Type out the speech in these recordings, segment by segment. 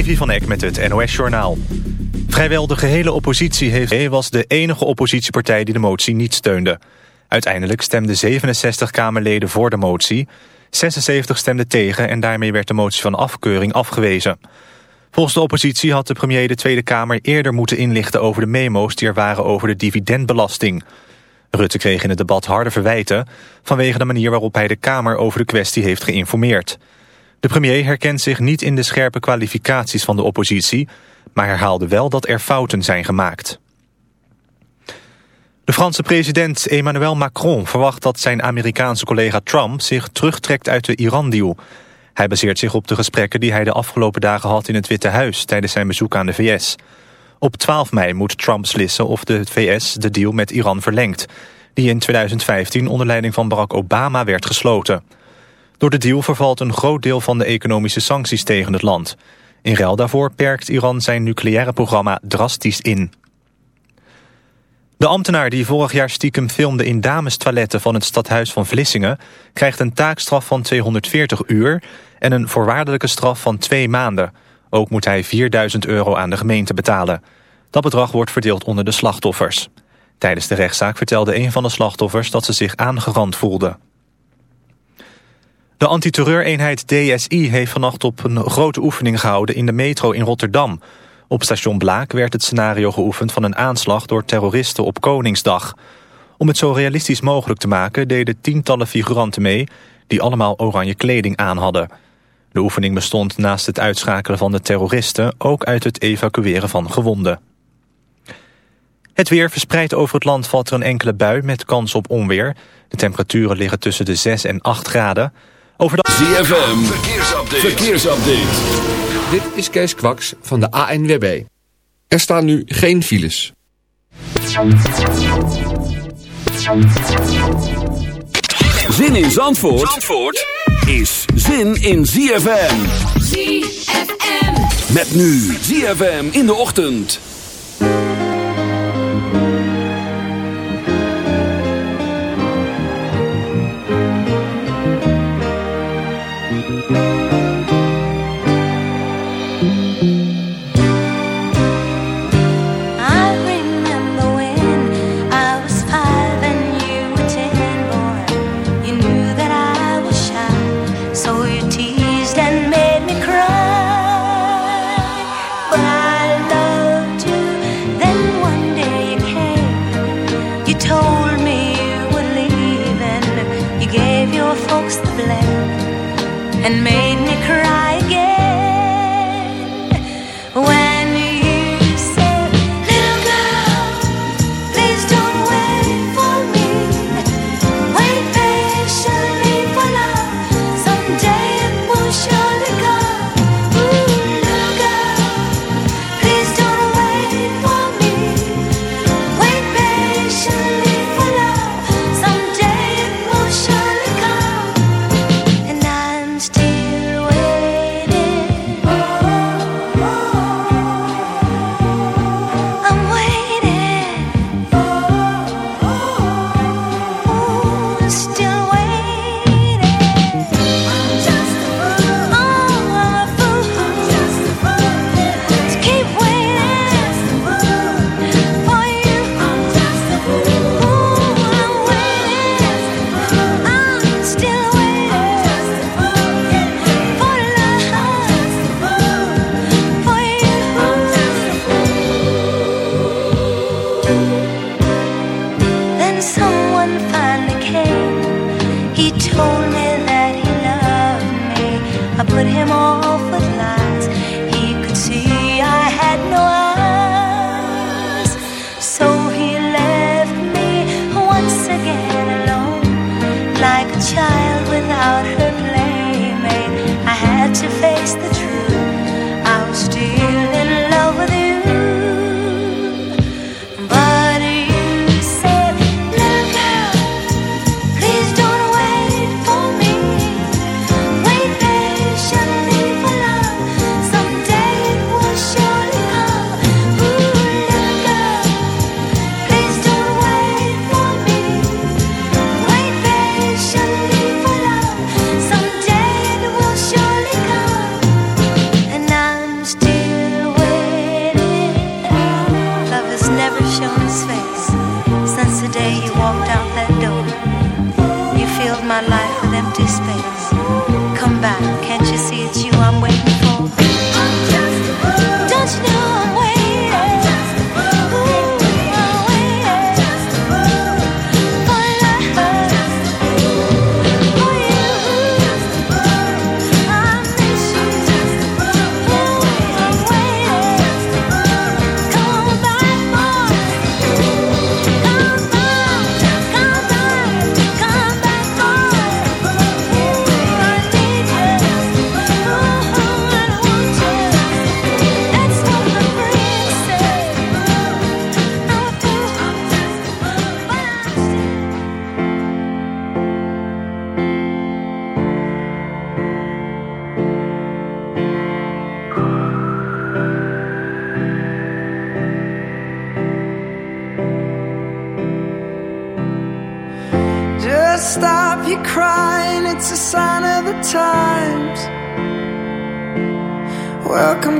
Levi van Eck met het NOS-journaal. Vrijwel de gehele oppositie heeft... was de enige oppositiepartij die de motie niet steunde. Uiteindelijk stemden 67 Kamerleden voor de motie... 76 stemden tegen en daarmee werd de motie van afkeuring afgewezen. Volgens de oppositie had de premier de Tweede Kamer eerder moeten inlichten... over de memo's die er waren over de dividendbelasting... Rutte kreeg in het debat harde verwijten... vanwege de manier waarop hij de Kamer over de kwestie heeft geïnformeerd. De premier herkent zich niet in de scherpe kwalificaties van de oppositie... maar herhaalde wel dat er fouten zijn gemaakt. De Franse president Emmanuel Macron verwacht dat zijn Amerikaanse collega Trump... zich terugtrekt uit de Iran-deal. Hij baseert zich op de gesprekken die hij de afgelopen dagen had in het Witte Huis... tijdens zijn bezoek aan de VS... Op 12 mei moet Trump beslissen of de VS de deal met Iran verlengt... die in 2015 onder leiding van Barack Obama werd gesloten. Door de deal vervalt een groot deel van de economische sancties tegen het land. In ruil daarvoor perkt Iran zijn nucleaire programma drastisch in. De ambtenaar die vorig jaar stiekem filmde in damestoiletten van het stadhuis van Vlissingen... krijgt een taakstraf van 240 uur en een voorwaardelijke straf van twee maanden... Ook moet hij 4000 euro aan de gemeente betalen. Dat bedrag wordt verdeeld onder de slachtoffers. Tijdens de rechtszaak vertelde een van de slachtoffers dat ze zich aangerand voelde. De antiterreureenheid DSI heeft vannacht op een grote oefening gehouden in de metro in Rotterdam. Op station Blaak werd het scenario geoefend van een aanslag door terroristen op Koningsdag. Om het zo realistisch mogelijk te maken deden tientallen figuranten mee... die allemaal oranje kleding aan hadden. De oefening bestond naast het uitschakelen van de terroristen... ook uit het evacueren van gewonden. Het weer verspreid over het land valt er een enkele bui met kans op onweer. De temperaturen liggen tussen de 6 en 8 graden. Over de... ZFM, verkeersupdate. verkeersupdate. Dit is Kees Kwaks van de ANWB. Er staan nu geen files. Zin in Zandvoort? Zandvoort? is zin in ZFM. ZFM. Met nu ZFM in de ochtend.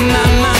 My, my, my,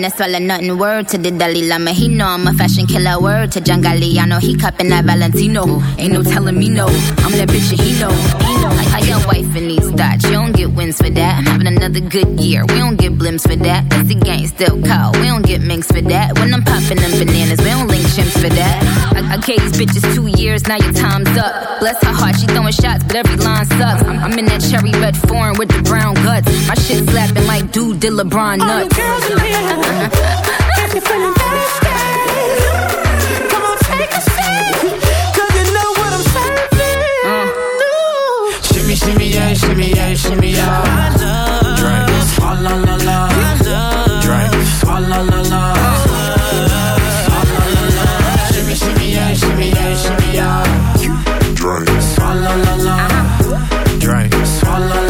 Wellness, swallow nothing. Word to the Dalai Lama, he know I'm a fashion killer. Word to John Galliano, he cupping that Valentino. Ain't no telling me no, I'm that bitch and he know. He know. Like how your wife in these thoughts, you don't get wins for that. I'm having another good year, we don't get blimps for that. It's the gang still cold, we don't get minks for that. When I'm popping them bananas, we don't link chimps for that. I, I gave these bitches two years, now your time's up. Bless her heart, she throwing shots, but every line sucks. I'm, I'm in that cherry red foreign with the brown guts. My shit slapping like dude did LeBron nuts. All you girls in here, if you're feeling thirsty, come on, take a sip. 'Cause you know what I'm serving. Shimmy, shimmy, yeah, shimmy, yeah, shimmy, yeah. Drink. Swalla la la la. Drink. Swalla la la. Swalla la la. Shimmy, shimmy, yeah, shimmy, yeah, shimmy, yeah. Drink. Swalla la la. Uh-huh. Drink. Swalla la la.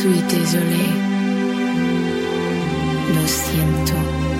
Suis désolé. Lo siento.